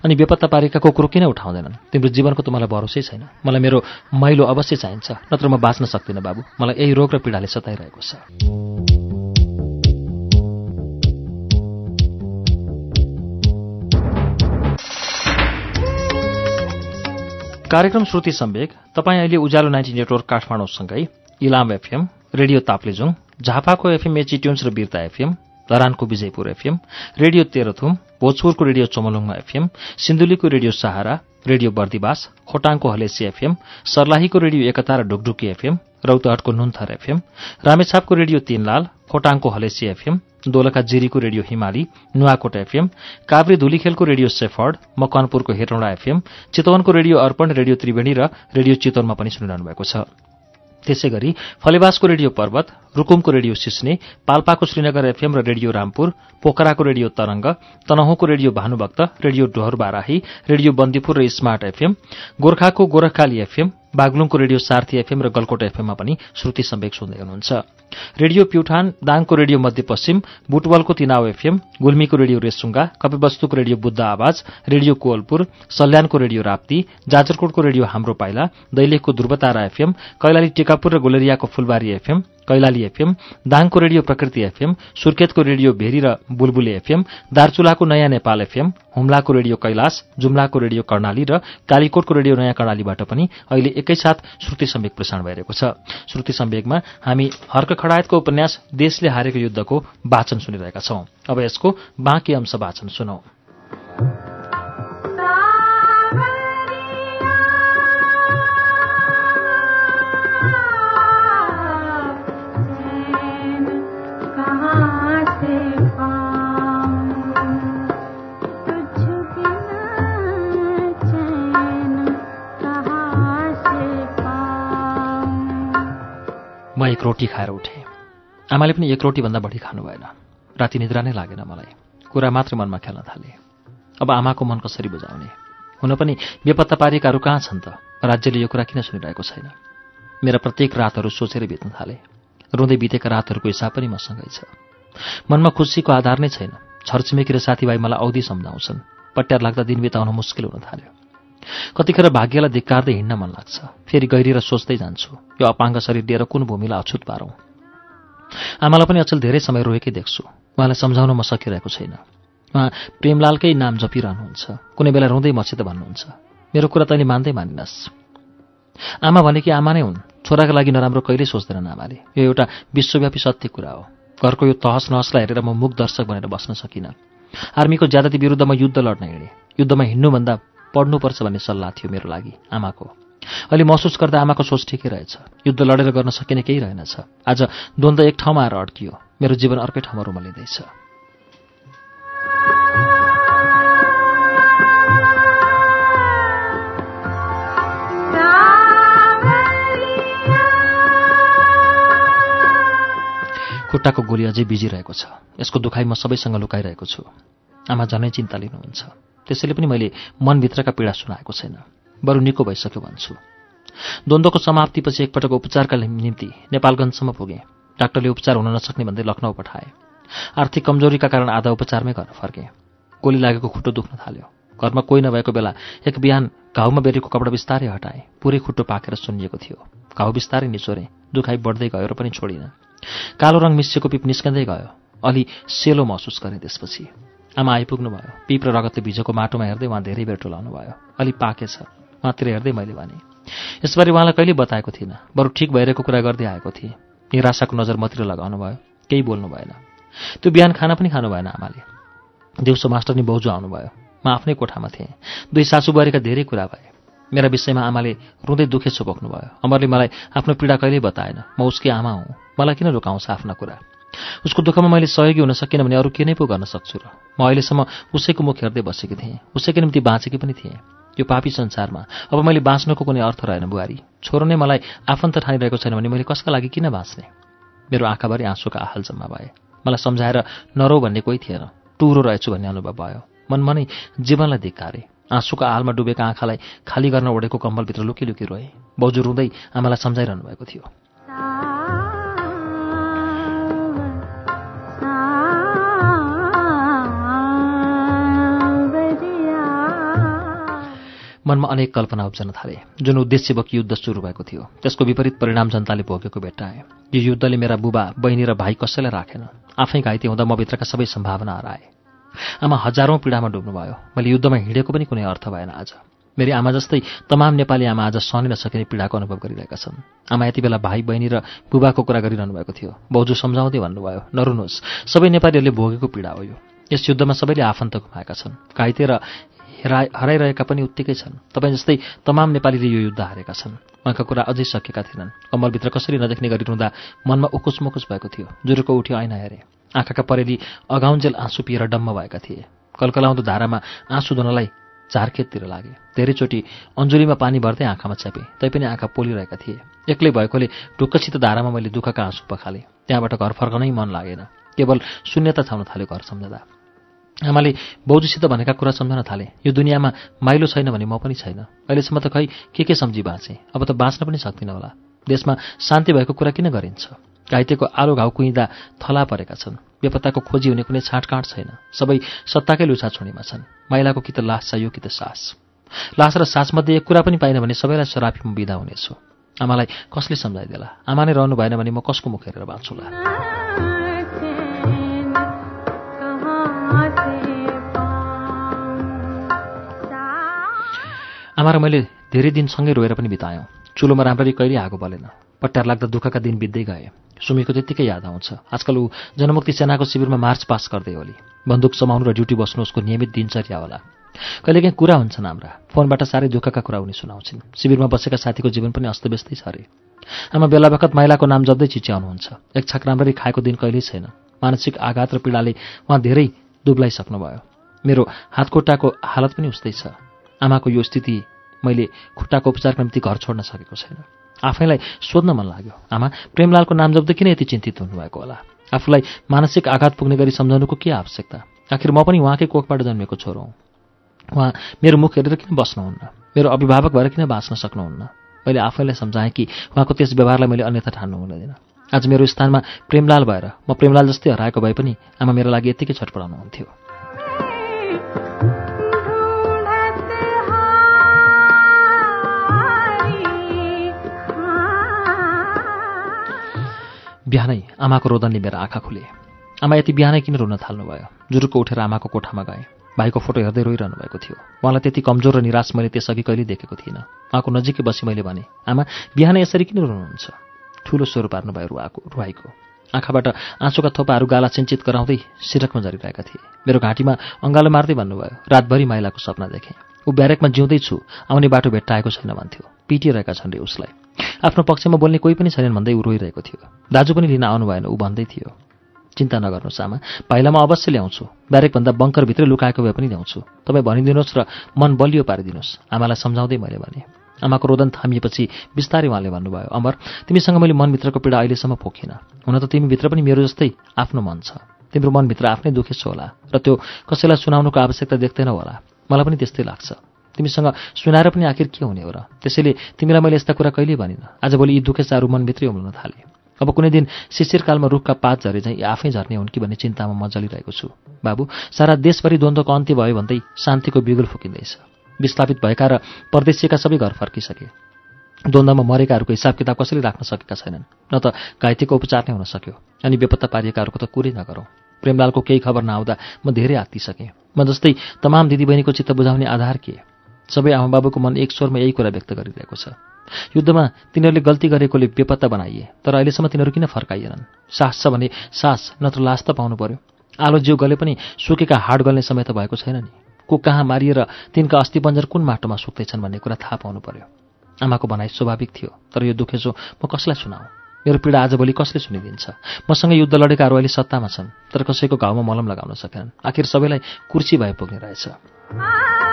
अनि बेपत्ता पारेका कुरो किन उठाउँदैनन्? तिम्रो जीवनको त मलाई भरोसै छैन। मलाई मेरो मैलो अवश्य चाहिन्छ नत्र म बाँच्न सक्दिनँ बाबु। मलाई यही रोग र पीडाले सताइरहेको छ। कार्यक्रम श्रुति सम्वेक तपाईँ अहिले उज्यालो नाइन्टी नेटवर्क काठमाडौँसँगै इलाम एफएम रेडियो ताप्लेजुङ झापाको एफएम एची ट्युन्स र बिर्ता एफएम धरानको विजयपुर एफएम रेडियो तेह्रथुम भोजपुरको रेडियो चमलुङमा एफएम सिन्धुलीको रेडियो सहारा रेडियो बर्दिवास खोटाङको हलेसी एफएम सर्लाहीको रेडियो एकता र ढुकढुकी एफएम रौतहटको नुन्थर एफएम रामेछापको रेडियो तीनलाल खोटाङको हलेसी एफएम दोलखा जिरीको रेडियो हिमाली नुवाकोट एफएम काभ्रे धुलीखेलको रेडियो सेफर्ड मकवानपुरको हेटौँडा एफएम चितवनको रेडियो अर्पण रेडियो त्रिवेणी र रेडियो चितवनमा पनि सुनिरहनु भएको छ। त्यसै गरी फलेवासको रेडियो पर्वत रुकुमको रेडियो सिस्ने पाल्पाको श्रीनगर एफएम र रेडियो रामपुर पोखराको radio Tarang तनहुँको radio Bhanubhakta radio Dohar Barahi radio Bandipur र स्मार्ट एफएम गोर्खाको गोरखकाली एफएम बागलुङको रेडियो सार्थी एफएम र गलकोट एफएममा पनि श्रुति सम्वेक सुन्दै हुनुहुन्छ। रेडियो प्युठान दाङको रेडियो मध्यपश्चिम बुटवलको तिनाव एफएम गुल्मीको रेडियो रेसुङ्गा कपिवस्तुको रेडियो बुद्ध आवाज रेडियो कोवलपुर सल्यानको रेडियो राप्ती जाजरकोटको रेडियो हाम्रो पाइला दैलेखको ध्रुवतारा एफएम कैलाली टेकापुर र गोलेरियाको फुलबारी एफएम कैलाली एफएम दाङको रेडियो प्रकृति एफएम सुर्खेतको रेडियो भेरी र बुलबुले एफएम दार्चुलाको नयाँ नेपाल एफएम हुम्लाको रेडियो कैलाश जुम्लाको रेडियो कर्णाली र कालीकोटको रेडियो नयाँ कर्णालीबाट पनि अहिले एकैसाथ श्रुति सम्वेक प्रसारण भइरहेको छ। श्रुति सम्वेकमा हामी हर्क खडायतको उपन्यास देशले हारेको युद्धको वाचन सुनिरहेका छौं। अब यसको बाँकी अंश वाचन सुनौ। एक रोटी खाएर उठेँ। आमाले पनि एक रोटीभन्दा बढी खानु भएन। राति निद्रा नै लागेन मलाई। कुरा मात्र मनमा खेल्न थाले। अब आमाको मन कसरी बुझाउने? हुन पनि बेपत्ता पारिएकाहरू कहाँ छन् त? राज्यले यो कुरा किन सुनिरहेको छैन? मेरा प्रत्येक रातहरू सोचेर बित्न थाले। रुँदै बितेका रातहरूको हिसाब पनि मसँगै छ। मनमा खुसीको आधार नै छैन। छरछिमेकी र साथीभाइ मलाई औधी सम्झाउँछन्। पट्यार लाग्दा दिन बिताउन मुस्किल हुन थाल्यो। कतिखेर भाग्यलाई धिक्कार्दै हिँड्न मन लाग्छ। फेरि गहिरिएर सोच्दै जान्छु यो अपाङ्ग शरीर दिएर कुन भूमिलाई अछुत पारौँ? आमालाई पनि अचल धेरै समय रोएकै देख्छु। उहाँलाई सम्झाउन म सकिरहेको छैन। उहाँ प्रेमलालकै नाम जपिरहनुहुन्छ। कुनै बेला रुँदै मसित भन्नुहुन्छ। मेरो कुरा तैँले मान्दै मानिनस्। आमा भनेकी आमा नै हुन्। छोराका लागि नराम्रो कहिल्यै सोच्दैनन् आमाले। यो एउटा विश्वव्यापी सत्य कुरा हो। घरको यो तहस नहसलाई हेरेर म मुख दर्शक भनेर बस्न सकिनँ। आर्मीको ज्यादाती विरुद्ध म युद्ध लड्न हिँडेँ। युद्धमा हिँड्नुभन्दा पढ्नुपर्छ भन्ने सल्लाह थियो मेरो लागि आमाको। अहिले महसुस गर्दा आमाको सोच ठिकै रहेछ। युद्ध लडेर गर्न सकिने केही रहेनछ। आज द्वन्द्व एक ठाउँमा आएर अड्कियो। मेरो जीवन अर्कै ठाउँमा रुमलिँदैछ। खुट्टाको गोली अझै बिजिरहेको छ। यसको दुखाइ म सबैसँग लुकाइरहेको छु। आमा झनै चिन्ता लिनुहुन्छ। त्यसैले पनि मैले मनभित्रका पीडा सुनाएको छैन। बरु निको भइसक्यो भन्छु। द्वन्द्वको समाप्तिपछि एकपटक उपचारका निम्ति नेपालगञ्जसम्म पुगेँ। डाक्टरले उपचार हुन नसक्ने भन्दै लखनऊ पठाए आर्थिक कमजोरीका कारण आधा उपचारमै गर्न फर्केँ। गोली लागेको खुट्टो दुख्न थाल्यो। घरमा कोही नभएको बेला एक बिहान घाउमा बेरेको कपडा बिस्तारै हटाएँ। पुरै खुट्टो पाकेर सुनिएको थियो। घाउ बिस्तारै निचोरेँ। दुखाइ बढ्दै गयो र पनि छोडिनँ। कालो रङ मिसिएको पिप निस्कँदै गयो। अलि सेलो महसुस गरेँ त्यसपछि। आमा आइपुग्नु भयो। पिप र रगतले भिजेको माटोमा हेर्दै उहाँ धेरै बेर टोलाउनु भयो। अलि पाकेछ उहाँतिर हेर्दै मैले भने यसबारे उहाँलाई कहिले बताएको थिइनँ। बरु ठिक भइरहेको कुरा गर्दै आएको थिएँ। निराशाको नजर मतिर लगाउनु भयो। केही बोल्नु भएन। त्यो बिहान खाना पनि खानु भएन आमाले। दिउँसो मास्टर नि बाउजू आउनुभयो म आफ्नै कोठामा थिएँ। दुई सासुबारीका धेरै कुरा भए। मेरा विषयमा आमाले रुँदै दुखे छोपोक्नु भयो। अमरले मलाई आफ्नो पीडा कहिल्यै बताएन। म उसकै आमा हुँ। मलाई किन लुकाउँछ आफ्ना कुरा? उसको दुःखमा मैले सहयोगी हुन सकिनँ भने अरू के नै पो गर्न सक्छु र। म अहिलेसम्म उसैको मुख हेर्दै बसेकी थिएँ। उसैको निम्ति बाँचेकी पनि थिएँ। यो पापी संसारमा अब मैले बाँच्नको कुनै अर्थ रहेन बुहारी। छोरो नै मलाई आफन्त ठानिरहेको छैन भने मैले कसका लागि किन बाँच्ने? मेरो आँखाभरि आँसुका आहाल जम्मा भए। मलाई सम्झाएर नरौ भन्ने कोही थिएन। टुरो रहेछु भन्ने अनुभव भयो। मनमा नै जीवनलाई धिक्कारे। आँसुका आहालमा डुबेका आँखालाई खाली गर्न ओढेको कम्बलभित्र लुकी लुकी रोए। बाउजू रुँदै आमालाई सम्झाइरहनु भएको थियो। मनमा अनेक कल्पना उब्जन थाले। जुन उद्देश्य बोकी युद्ध सुरु भएको थियो त्यसको विपरीत परिणाम जनताले भोगेको भेट्टाए यो युद्धले मेरा बुबा बहिनी र भाइ कसैलाई राखेन। आफै घाइते हुँदा म भित्रका सबै सम्भावना हराए। आमा हजारौँ पीडामा डुब्नुभयो। मैले युद्धमा हिँडेको पनि कुनै अर्थ भएन आज। मेरी आमा जस्तै तमाम नेपाली आमा आज सहनै नसकिने पीडाको अनुभव गरिरहेका छन्। आमा यति बेला भाइ बहिनी र बुबाको कुरा गरिरहनु भएको थियो। बाउजू सम्झाउँदै भन्नुभयो नरुनुहोस् सबै नेपालीहरूले भोगेको पीडा हो यो। यस युद्धमा सबैले आफन्त गुमाएका छन्। घाइते र हराइरहेका पनि उत्तिकै छन्। तपाईँ जस्तै तमाम नेपालीले यो युद्ध हारेका छन्। उहाँका कुरा अझै सकेका थिएनन्। कम्मलभित्र कसरी नदेख्ने गरी रुँदा मनमा उकुस मुकुस भएको थियो। जुरुको उठ्यो ऐना हेरे। आँखाका परेली अगाउन्जेल आँसु पिएर डम्म भएका थिए। कलकलाउँदो धारामा आँसु धुनलाई झारखेततिर लागे। धेरैचोटि अञ्जुलीमा पानी भर्दै आँखामा च्यापे। तैपनि आँखा पोलिरहेका थिए। एक्लै भएकोले ढुक्कसित धारामा मैले दुःखका आँसु पखालेँ। त्यहाँबाट घर फर्कनै मन लागेन। केवल शून्यता छाउन थाल्यो घर सम्झँदा। आमाले बाउजूसित भनेका कुरा सम्झन थाले। यो दुनियाँमा माइलो छैन भने म पनि छैन। अहिलेसम्म त खै के के सम्झी बाँचेँ? अब त बाँच्न पनि सक्दिनँ होला। देशमा शान्ति भएको कुरा किन गरिन्छ? घाइतेको आलो घाउ कुइँदा थला परेका छन्। बेपत्ताको खोजी हुने कुनै छाँटकाँट छैन। सबै सत्ताकै लुछा छोडीमा छन्। माइलाको कि त लास चाहियो कि त सास। लास र सासमध्ये एक कुरा पनि पाइनँ भने सबैलाई सरापीमा बिदा हुनेछु। आमालाई कसले सम्झाइदेला? आमा नै रहनु भएन भने म कसको मुख हेरेर बाँच्छु आमा र मैले धेरै दिनसँगै रोएर पनि बितायौँ चुलोमा राम्ररी कहिले आगो बलेन। पट्यार लाग्दा दुःखका दिन बित्दै गए। सुमीको त्यत्तिकै याद आउँछ। आजकल ऊ जनमुक्ति सेनाको शिविरमा मार्च पास गर्दै होली बन्दुक समाउनु र ड्युटी बस्नु उसको नियमित दिनचर्या होला। कहिलेकाहीँ कुरा हुन्छन् हाम्रा। फोनबाट साह्रै दुःखका कुरा उनी सुनाउँछिन्। शिविरमा बसेका साथीको जीवन पनि अस्तव्यस्तै छ अरे। आमा बेला बखत माइलाको नाम जब्दै चिच्याउनुहुन्छ। एक छाक राम्ररी खाएको दिन कहिल्यै छैन। मानसिक आघात र पीडाले उहाँ धेरै दुब्लाइसक्नुभयो। मेरो हातखुट्टाको हालत पनि उस्तै छ। आमाको यो स्थिति मैले खुट्टाको उपचारको निम्ति घर छोड्न सकेको छैन। आफैलाई सोध्न मन लाग्यो। आमा प्रेमलालको नाम जब्दै किन यति चिन्तित हुनुभएको होला? आफूलाई मानसिक आघात पुग्ने गरी सम्झाउनुको के आवश्यकता? आखिर म पनि उहाँकै कोखबाट जन्मेको छोरो हुँ। उहाँ मेरो मुख हेरेर किन बस्नुहुन्न? मेरो अभिभावक भएर किन बाँच्न सक्नुहुन्न? मैले आफैलाई सम्झाएँ कि उहाँको त्यस व्यवहारलाई मैले अन्यथा ठान्नु हुँदैन। आज मेरो स्थानमा प्रेमलाल भएर म प्रेमलाल जस्तै हराएको भए पनि आमा मेरो लागि यत्तिकै छटपडाउनुहुन्थ्यो बिहानै आमाको रोदनले मेरो आँखा खुले। आमा यति बिहानै किन रुन थाल्नुभयो? जुरुको उठेर आमाको कोठामा गएँ। भाइको फोटो हेर्दै रोइरहनु भएको थियो। उहाँलाई त्यति कमजोर र निराश मैले त्यसअघि कहिले देखेको थिइनँ। उहाँको नजिकै बसी मैले भने आमा बिहानै यसरी किन रुनुहुन्छ? ठुलो स्वर पार्नुभयो रुवाको रुवाईको। आँखाबाट आँसुका थोपाहरू गाला सिन्चित गराउँदै सिरकमा झरिरहेका थिए। मेरो घाँटीमा अङ्गालो मार्दै भन्नुभयो रातभरि माइलाको सपना देखेँ। ऊ ब्यारेकमा जिउँदैछु आउने बाटो भेट्टाएको छैन भन्थ्यो। पिटिरहेका छन् रे उसलाई। आफ्नो पक्षमा बोल्ने कोही पनि छैनन् भन्दै ऊ रोइरहेको थियो। दाजु पनि लिन आउनु भएन ऊ भन्दै थियो चिन्ता नगर्नुहोस् आमा म अवश्य ल्याउँछु। ब्यारेकभन्दा बङ्करभित्रै लुकाएको भए पनि ल्याउँछु। तपाईँ भनिदिनुहोस् र मन बलियो पारिदिनुहोस्। आमालाई सम्झाउँदै मैले भने आमाको रोदन थामिएपछि बिस्तारै उहाँले भन्नुभयो अमर तिमीसँग मैले मनभित्रको पीडा अहिलेसम्म पोखिनँ हुन त तिमीभित्र पनि मेरो जस्तै आफ्नो मन छ। तिम्रो मनभित्र आफ्नै दुखेछ होला र त्यो कसैलाई सुनाउनुको आवश्यकता देख्दैनौ होला। मलाई पनि त्यस्तै लाग्छ। तिमीसँग सुनाएर पनि आखिर के हुने हो र? त्यसैले तिमीलाई मैले यस्ता कुरा कहिल्यै भनिनँ। आजभोलि यी दुखेचाहरू मनभित्रै उम्लन थाले। अब कुनै दिन शिशिरकालमा रुखका पात झरे चाहिँ आफै झर्ने हुन् कि भन्ने चिन्तामा म जलिरहेको छु। बाबु सारा देशभरि द्वन्द्वको अन्त्य भयो भन्दै शान्तिको बिगुल फुकिँदैछ। विस्थापित भएका र परदेशीका सबै घर फर्किसके। द्वन्द्वमा मरेकाहरूको हिसाब किताब कसैले राख्न सकेका छैनन्। न त घाइतेको उपचार नै हुन सक्यो अनि बेपत्ता पारिएकाहरूको त कुरै नगरौँ। प्रेमलालको केही खबर नआउँदा म धेरै आत्तिसकेँ। म जस्तै तमाम दिदीबहिनीको चित्त बुझाउने आधार के? सबै आमाबाबुको मन एक स्वरमा यही कुरा व्यक्त गरिरहेको छ। युद्धमा तिनीहरूले गल्ती गरेकोले बेपत्ता बनाइए तर अहिलेसम्म तिनीहरू किन फर्काइएनन्? सास छ भने सास नत्र लास त पाउनु पर्यो। आलो जिउ गले पनि सुकेका हाड गल्ने समय त भएको छैन नि। को कहाँ मारिएर तिनका अस्थिपञ्जर कुन माटोमा सुक्दैछन् भन्ने कुरा थाहा पाउनु पर्यो। आमाको भनाइ स्वाभाविक थियो तर यो दुखेसो म कसलाई सुनाऊ? मेरो पीडा आजभोलि कसले सुनिदिन्छ? मसँग युद्ध लडेकाहरू अहिले सत्तामा छन् तर कसैको घाउमा मलम लगाउन सकेनन्। आखिर सबैलाई कुर्सी भए पुग्ने रहेछ।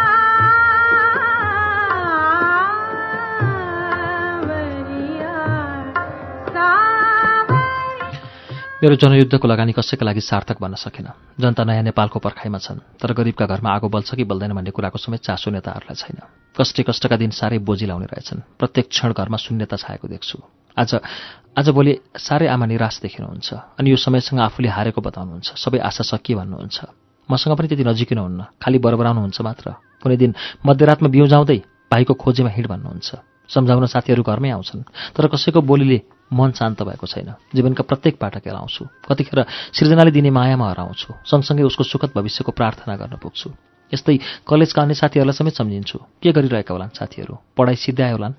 मेरो जनयुद्धको लगानी कसैका लागि सार्थक बन्न सकेन। जनता नयाँ नेपालको पर्खाइमा छन् तर गरिबका घरमा आगो बल्छ कि बल्दैन भन्ने कुराको समेत चासो नेताहरूलाई छैन। कष्टै कष्टका दिन साह्रै बोझी लाउने रहेछन्। प्रत्येक क्षण घरमा शून्यता छाएको देख्छु। आज आज भोलि साह्रै आमा निराश देखिनुहुन्छ अनि यो समयसँग आफूले हारेको बताउनुहुन्छ। सबै आशा सकिए भन्नुहुन्छ? मसँग पनि त्यति नजिकिनुहुन्न खालि बरबराउनुहुन्छ मात्र। कुनै दिन मध्यरातमा बिउजाउँदै भाइको खोजीमा हिँड भन्नुहुन्छ। सम्झाउन साथीहरू घरमै आउँछन् तर कसैको बोलीले मन शान्त भएको छैन। जीवनका प्रत्येक पाटा केलाउँछु कतिखेर सृजनाले दिने मायामा हराउँछु। सँगसँगै उसको सुखद भविष्यको प्रार्थना गर्न पुग्छु। यस्तै कलेजका अन्य साथीहरूलाई समेत सम्झिन्छु। के गरिरहेका होलान् साथीहरू? पढाइ सिद्ध्याए होलान्?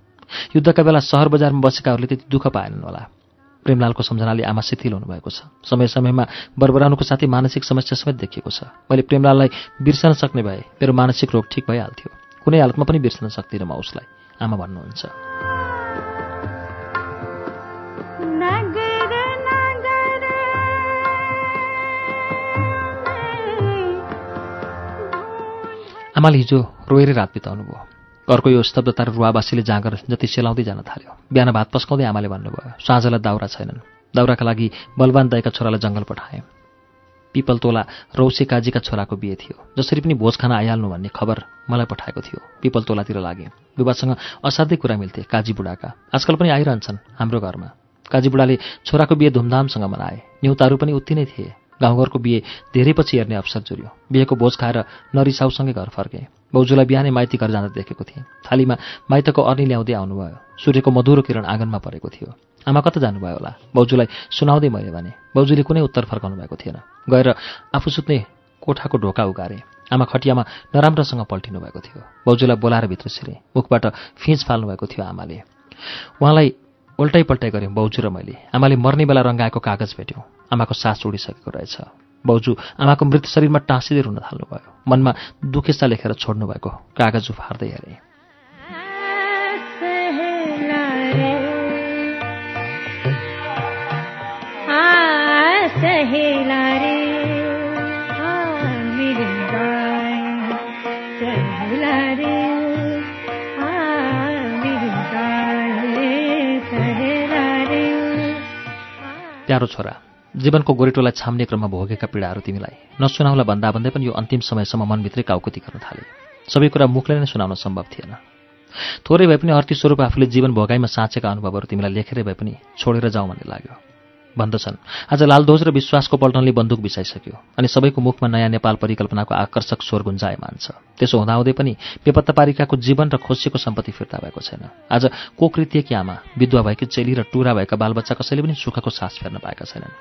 युद्धका बेला सहर बजारमा बसेकाहरूले त्यति दुःख पाएनन् होला। प्रेमलालको सम्झनाले आमा शिथिल हुनुभएको छ। समय समयमा बरबराउनुको साथै मानसिक समस्या समेत देखिएको छ। मैले प्रेमलाललाई बिर्सन सक्ने भए मेरो मानसिक रोग ठिक भइहाल्थ्यो। कुनै हालतमा पनि बिर्सन सक्दिनँ म उसलाई। आमा भन्नुहुन्छ। आमाले हिजो रोएरै रात बिताउनु भयो। घरको यो स्तब्धता र रुवावासीले जाँगर जति सेलाउँदै जान थाल्यो। बिहान भात पस्काउँदै आमाले भन्नुभयो साँझलाई दाउरा छैनन्। दाउराका लागि बलवान दाईका छोरालाई जङ्गल पठाएँ। पिपलतोला रौसे काजीका छोराको बिहे थियो। जसरी पनि भोज खाना आइहाल्नु भन्ने खबर मलाई पठाएको थियो। पिपलतोलातिर लागे। बुबासँग असाध्यै कुरा मिल्थे काजी बुढाका। आजकल पनि आइरहन्छन् हाम्रो घरमा। काजी बुढाले छोराको बिहे धुमधामसँग मनाए। न्युताहरू पनि उति नै थिए। गाउँघरको बिहे धेरै पछि हेर्ने अवसर जुर्यो। बिहेको भोज खाएर नरिसाउसँगै घर फर्के। बाउजूलाई बिहानै माइती घर जाँदा देखेको थिएँ। थालीमा माइतको अर्नी ल्याउँदै आउनुभयो। सूर्यको मधुरो किरण आँगनमा परेको थियो। आमा कता जानुभयो होला? बाउजूलाई सुनाउँदै मैले भने बाउजूले कुनै उत्तर फर्काउनु भएको थिएन। गएर आफू सुत्ने कोठाको ढोका उगारे। आमा खटियामा नराम्रोसँग पल्टिनु भएको थियो। बाउजूलाई बोलाएर भित्र छिरे। मुखबाट फिँच फाल्नु भएको थियो आमाले। उहाँलाई उल्टाइ पल्टाइ गऱ्यौँ बाउजू र मैले। आमाले मर्ने बेला रङ्गाएको कागज भेट्यौँ। आमाको सास उडिसकेको रहेछ। बाउजू आमाको मृत शरीरमा टाँसिँदै रुन थाल्नुभयो। मनमा दुखेसा लेखेर छोड्नु भएको कागज उफार्दै हेरे। प्यारो छोरा जीवनको गोरेटोलाई छाम्ने क्रममा भोगेका पीडाहरू तिमीलाई। नसुनाउला भन्दा भन्दै पनि यो अन्तिम समयसम्म मनभित्रै काउकुती गर्न थाले। सबै कुरा मुखले नै सुनाउन सम्भव थिएन। थोरै भए पनि अर्थी स्वरूप आफूले जीवन भोगाइमा साँचेका अनुभवहरू तिमीलाई लेखेरै भए पनि छोडेर जाउँ भन्ने लाग्यो। भन्दछन् आज लालध्वज र विश्वासको पल्टनले बन्दुक बिसाइसक्यो अनि सबैको मुखमा नयाँ नेपाल परिकल्पनाको आकर्षक स्वर गुन्जायमान छ त्यसो हुँदाहुँदै पनि बेपत्ता पारिकाको जीवन र खोसिएको सम्पत्ति फिर्ता भएको छैन। आज को कृत्यकी आमा विधवा भएकी चेली र टुरा भएका बालबच्चा कसैले पनि सुखको सास फेर्न पाएका छैनन्।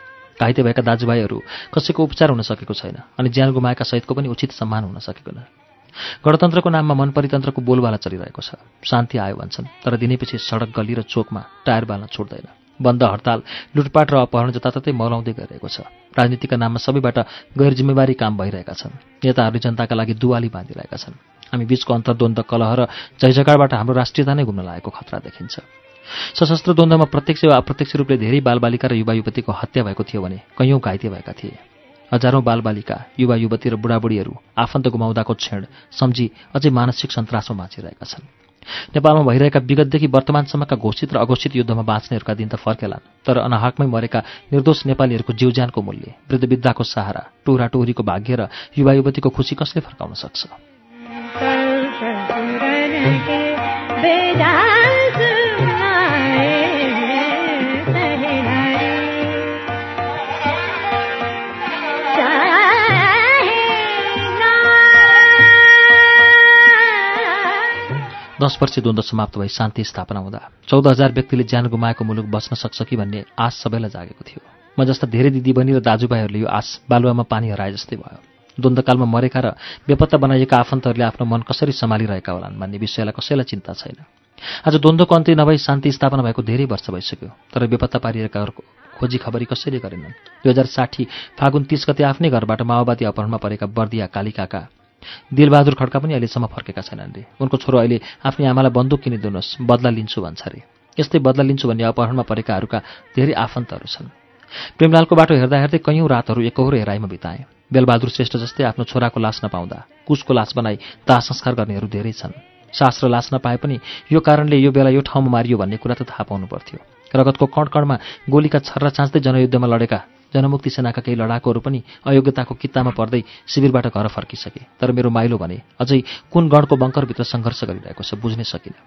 घाइते भएका दाजुभाइहरू कसैको उपचार हुन सकेको छैन अनि ज्यान गुमाएका सहितको पनि उचित सम्मान हुन सकेको न। गणतन्त्रको नाममा मन परितन्त्रको बोलबाला चलिरहेको छ। शान्ति आयो भन्छन् तर दिनैपछि सडक गली र चोकमा टायर बाल्न छोड्दैन। बन्द हडताल लुटपाट र अपहरण जताततै मौलाउँदै गइरहेको छ। राजनीतिका नाममा सबैबाट गैर जिम्मेवारी काम भइरहेका छन्। नेताहरूले जनताका लागि दुवाली बाँधिरहेका छन्। हामी बीचको अन्तर्द्वन्द कलह र जयजगाडबाट हाम्रो राष्ट्रियता नै घुम्न लागेको खतरा देखिन्छ। सशस्त्र द्वन्द्वमा प्रत्यक्ष वा अप्रत्यक्ष रूपले धेरै बालबालिका र युवा युवतीको हत्या भएको थियो भने कैयौँ घाइते भएका थिए। हजारौँ बालबालिका युवा युवती र बुढाबुढीहरू आफन्त गुमाउँदाको क्षण सम्झी अझै मानसिक सन्तासमा बाँचिरहेका छन्। नेपालमा भइरहेका विगतदेखि वर्तमानसम्मका घोषित र अघोषित युद्धमा बाँच्नेहरूका दिन त फर्केलान् तर अनाहकमै मरेका निर्दोष नेपालीहरूको जीवज्यानको मूल्य वृद्धविद्धाको सहारा टोरा टोरीको भाग्य र युवा युवतीको खुसी कसले फर्काउन सक्छ? दस वर्ष द्वन्द्व समाप्त भई शान्ति स्थापना हुँदा चौध हजार व्यक्तिले ज्यान गुमाएको मुलुक बस्न सक्छ कि भन्ने आश सबैलाई जागेको थियो। म जस्ता धेरै दिदीबहिनी र दाजुभाइहरूले यो आश बालुवामा पानी हराए जस्तै भयो। द्वन्द्वकालमा मरेका र बेपत्ता बनाइएका आफन्तहरूले आफ्नो मन कसरी सम्हालिरहेका होलान् भन्ने विषयलाई कसैलाई चिन्ता छैन। आज द्वन्द्वको अन्त्य नभई शान्ति स्थापना भएको धेरै वर्ष भइसक्यो तर बेपत्ता पारिएकाहरूको खोजी खबरी कसैले गरेनन्। दुई हजार साठी फागुन तिस गते आफ्नै घरबाट माओवादी अपहरणमा परेका बर्दिया कालिकाका दिलबहादुर खड्का पनि अहिलेसम्म फर्केका छैनन् रे उनको छोरो अहिले आफ्नै आमालाई बन्दुक किनिदिनुहोस् बदला लिन्छु भन्छ अरे। यस्तै बदला लिन्छु भन्ने अपहरणमा परेकाहरूका धेरै आफन्तहरू छन्। प्रेमलालको बाटो हेर्दा हेर्दै कैयौँ रातहरू एकहोरो हेराइमा बिताए। बेलबहादुर श्रेष्ठ जस्तै आफ्नो छोराको लास नपाउँदा कुसको लास बनाई दाह संस्कार गर्नेहरू धेरै छन्। सास लास नपाए पनि यो कारणले यो बेला यो ठाउँमा मारियो भन्ने कुरा त थाहा पाउनु पर्थ्यो। रगतको कणकणमा गोलीका छर्रा चाँच्दै जनयुद्धमा लडेका जनमुक्ति सेनाका केही लडाकुहरू पनि अयोग्यताको कित्तामा पर्दै शिविरबाट घर फर्किसके। तर मेरो माइलो भने अझै कुन गणको बङ्करभित्र सङ्घर्ष गरिरहेको छ बुझ्नै सकिनँ।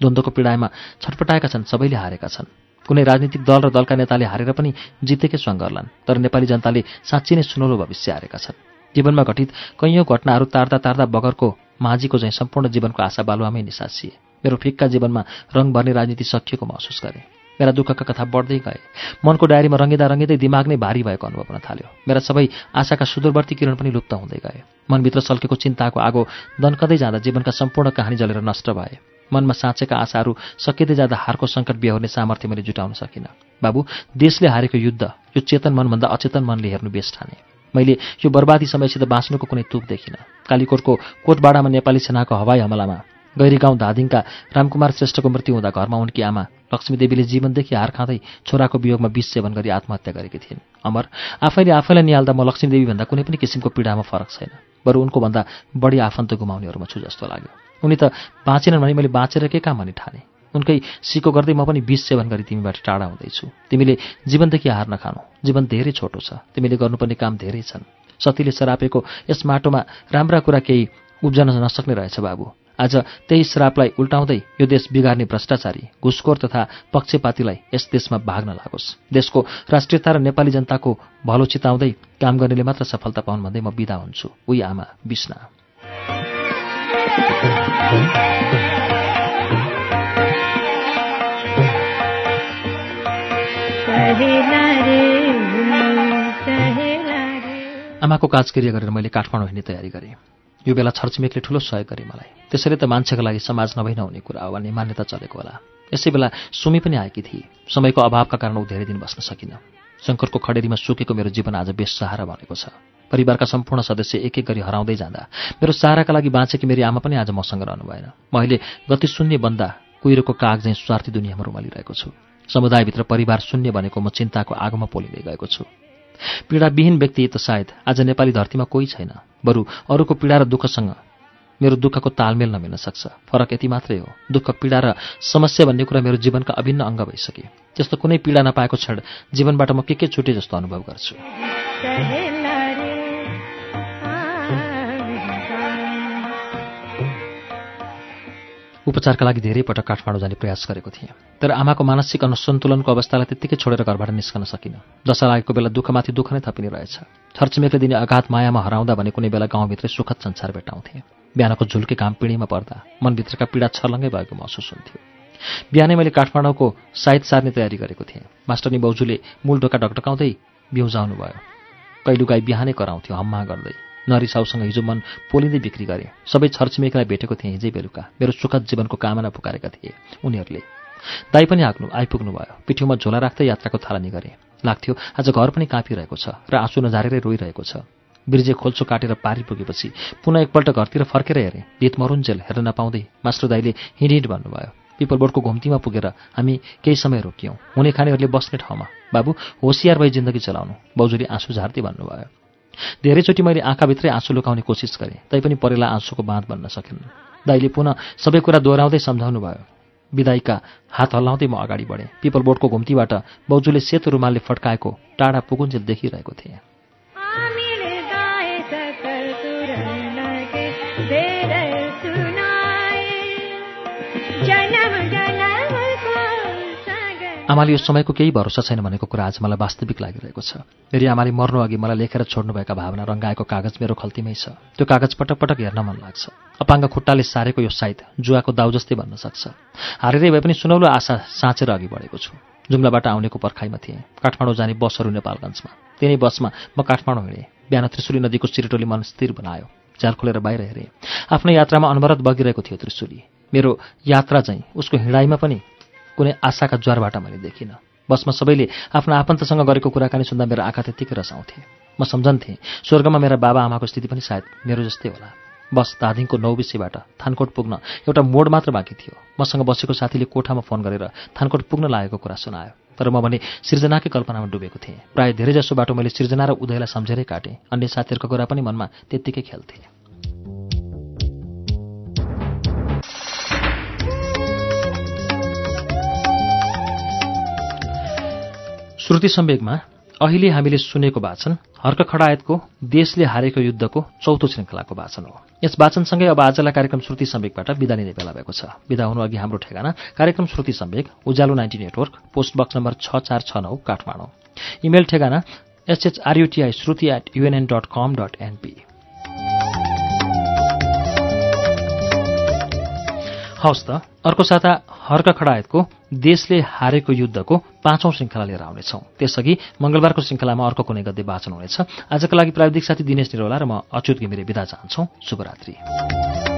द्वन्द्वको पीडामा छटपटाएका छन् सबैले हारेका छन्। कुनै राजनीतिक दल र दलका नेताले हारेर पनि जितेकै स्वाङ गर्लान् तर नेपाली जनताले साँच्ची नै सुनौलो भविष्य हारेका छन्। जीवनमा घटित कैयौँ घटनाहरू तार्दा तार्दा बगरको माझीको चाहिँ सम्पूर्ण जीवनको आशा बालुवामै निसासिए। मेरो फिक्का जीवनमा रङ भर्ने राजनीति सकिएको महसुस गरेँ। मेरा दुःखका कथा बढ्दै गए। मनको डायरीमा रङ्गिँदा रङ्गिँदै दिमाग नै भारी भएको अनुभव हुन थाल्यो। मेरा सबै आशाका सुदूरवर्ती किरण पनि लुप्त हुँदै गए। मनभित्र सल्केको चिन्ताको आगो दन्कदै जाँदा जीवनका सम्पूर्ण कहानी जलेर नष्ट भए। मनमा साँचेका आशाहरू सकिँदै जाँदा हारको सङ्कट बिहोर्ने सामर्थ्य मैले जुटाउन सकिनँ। बाबु देशले हारेको युद्ध यो चेतन मनभन्दा अचेतन मनले हेर्नु बेस ठाने। मैले यो बर्बादी समयसित बाँच्नुको कुनै तुक देखिनँ। कालीकोटको कोटबाडामा नेपाली सेनाको हवाई हमलामा गैरी गाउँ धादिङका रामकुमार श्रेष्ठको मृत्यु हुँदा घरमा उनकी आमा? लक्ष्मीदेवीले जीवनदेखि हार खाँदै छोराको वियोगमा विष सेवन गरी आत्महत्या गरेकी थिइन्। अमर आफैले आफैलाई निहाल्दा म लक्ष्मीदेवीभन्दा कुनै पनि किसिमको पीडामा फरक छैन। बरु उनको भन्दा बढी आफन्त गुमाउनेहरूमा छु जस्तो लाग्यो। उनी त बाँचेनन् भने मैले बाँचेर के काम भने ठाने? उनकै सिको गर्दै म पनि विष सेवन गरी तिमीबाट टाढा हुँदैछु। तिमीले जीवनदेखि हार नखानु। जीवन धेरै छोटो छ। तिमीले गर्नुपर्ने काम धेरै छन्। सतीले सरापेको यस माटोमा राम्रा कुरा केही उब्जन नसक्ने रहेछ बाबु। आज त्यही श्रापलाई उल्टाउँदै यो देश बिगार्ने भ्रष्टाचारी घुसखोर तथा पक्षपातीलाई यस देशमा भाग्न लागोस्। देशको राष्ट्रियता र नेपाली जनताको भलो चिताउँदै काम गर्नेले मात्र सफलता पाउन् भन्दै म विदा हुन्छु। उही आमा विष्णा आमाको काजक्रिया गरेर मैले काठमाडौँ हिँड्ने तयारी गरेँ। यो बेला छरछिमेकले ठुलो सहयोग गरे मलाई। त्यसैले त मान्छेको लागि समाज नभई नहुने कुरा हो भन्ने मान्यता चलेको होला। यसै बेला सुमी पनि आएकी थिए समयको अभावका कारण ऊ धेरै दिन बस्न सकिनँ। शङ्करको खडेरीमा सुकेको मेरो जीवन आज बेसहारा बनेको छ। परिवारका सम्पूर्ण सदस्य एक एक गरी हराउँदै जाँदा मेरो सहाराका लागि बाँचेकी मेरी आमा पनि आज मसँग रहनु भएन। म अहिले गति शून्य बन्दा कुहिरोको काग चाहिँ स्वार्थी दुनियाँमा रुमालिरहेको छु। समुदायभित्र परिवार शून्य भनेको म चिन्ताको आगोमा पोलिँदै गएको छु। पीडाविहीन व्यक्ति त सायद आज नेपाली धरतीमा कोही छैन। बरु अरूको पीडा र दुःखसँग मेरो दुःखको तालमेल नमिल्न सक्छ। फरक यति मात्रै हो। दुःख पीडा र समस्या भन्ने कुरा मेरो जीवनका अभिन्न अङ्ग भइसके त्यस्तो कुनै पीडा नपाएको क्षण जीवनबाट म के के छुटे जस्तो अनुभव गर्छु। उपचारका लागि धेरै पटक काठमाडौँ जाने प्रयास गरेको थिएँ। तर आमाको मानसिक अनुसन्तुलनको अवस्थालाई त्यत्तिकै छोडेर घरबाट निस्कन सकिनँ। दशा लागेको बेला दुःखमाथि दुःख नै थपिने रहेछ। छरछिमेकले दिने अघात मायामा हराउँदा भने कुनै बेला गाउँभित्रै सुखद संसार भेटाउँथे बिहानको झुल्के काम पिँढीमा पर्दा मनभित्रका पीडा छर्लङ्गै भएको महसुस हुन्थ्यो। बिहानै मैले काठमाडौँको साहित्य सार्ने तयारी गरेको थिएँ। मास्टरनी बाउजूले मूल ढोका ढकढकाउँदै बिउजाउनु भयो कहिलेकाहीँ बिहानै कराउँथ्यो हम्मा गर्दै। नरिसाउसँग हिजो मन पोलिँदै बिक्री गरे। सबै छरछिमेकीलाई भेटेको थिएँ हिजै बेलुका। मेरो सुखद जीवनको कामना पुकारेका थिए। उनीहरूले दाई पनि आग्नु आइपुग्नु भयो पिठ्यौमा झोला राख्दै यात्राको थालनी गरे। लाग्थ्यो आज घर पनि काँपिरहेको छ र आँसु नझारेरै रोइरहेको छ। बिर्जे खोल्चो काटेर पारी पुगेपछि पुनः एकपल्ट घरतिर फर्केर हेरेँ। दित मरुन्जेल हेर्न नपाउँदै मास्टर दाईले हिँड भन्नुभयो। पिपलबोर्डको घुम्तीमा पुगेर हामी केही समय रोकियौँ। हुने खानेहरूले बस्ने ठाउँमा बाबु होसियार भई जिन्दगी चलाउनु। बाउजूले आँसु झार्दै भन्नुभयो। धेरैचोटि मैले आँखाभित्रै आँसु लुकाउने कोसिस गरेँ तैपनि परेला आँसुको बाँध बन्न सकेन। दाइले पुनः सबै कुरा दोहोऱ्याउँदै सम्झाउनु भयो विदाईका हात हल्लाउँदै म अगाडि बढेँ। पिपल बोर्डको घुम्तीबाट बाउजूले सेतो रुमालले फड्काएको टाढा पुगुन्जेल देखिरहेको थिएँ। आमाले यो समयको केही भरोसा छैन भनेको कुरा आज मलाई वास्तविक लागिरहेको छ। फेरि आमाले मर्नु अघि मलाई लेखेर छोड्नुभएका भावना रङ्गाएको कागज मेरो खल्तीमै छ। त्यो कागज पटक पटक हेर्न मन लाग्छ। अपाङ्ग खुट्टाले सारेको यो साइत जुवाको दाउ जस्तै भन्न सक्छ। हारेरै भए पनि सुनौलो आशा साँचेर अघि बढेको छु। जुम्लाबाट आउनेको पर्खाइमा थिएँ। काठमाडौँ जाने बसहरू नेपालगञ्जमा। तिनै बसमा म काठमाडौँ हिँडेँ। बिहान त्रिशुली नदीको चिरिटोली मन स्थिर बनायो। झ्याल खोलेर बाहिर हेरेँ। आफ्नो यात्रामा अनवरत बगिरहेको थियो त्रिशुली। मेरो यात्रा चाहिँ उसको हिँडाइमा पनि कुनै आशाका ज्वारबाट मैले देखिनँ। बसमा सबैले आफ्ना आफन्तसँग गरेको कुराकानी सुन्दा मेरो आँखा त्यत्तिकै रसाउँथे। म सम्झन्थेँ स्वर्गमा मेरा बाबा आमाको स्थिति पनि सायद मेरो जस्तै होला। बस धादिङको नौबिसीबाट थानकोट पुग्न एउटा मोड मात्र बाँकी थियो। मसँग बसेको साथीले कोठामा फोन गरेर थानकोट पुग्न लागेको कुरा सुनायो। तर म भने सिर्जनाकै कल्पनामा डुबेको थिएँ। प्रायः धेरैजसो बाटो मैले सिर्जना र उदयलाई सम्झेरै काटेँ। अन्य साथीहरूको कुरा पनि मनमा त्यत्तिकै खेल्थेँ श्रुति सम्वेकमा अहिले हामीले सुनेको वाचन हर्क खडायतको देशले हारेको युद्धको चौथो श्रृङ्खलाको वाचन हो। यस वाचनसँगै अब आजलाई कार्यक्रम श्रुति सम्वेकबाट विदा लिने बेला भएको छ। विदा हुनु अघि हाम्रो ठेगाना कार्यक्रम Shruti Samvek Ujyalo ninety network post box number छ चार छ नौ काठमाडौँ। इमेल ठेगाना S H R U T I Shruti at UNN dot com dot NP हवस् त अर्को साता हर्क खडायतको देशले हारेको युद्धको पाँचौं श्रृङ्खला लिएर आउनेछौँ। त्यसअघि मंगलबारको श्रृङ्खलामा अर्को कुनै गद्य वाचन हुनेछ। आजको लागि प्राविधिक साथी दिनेश निरौला र म अच्युत घिमिरे विदा चाहन्छौ। शुभरात्री।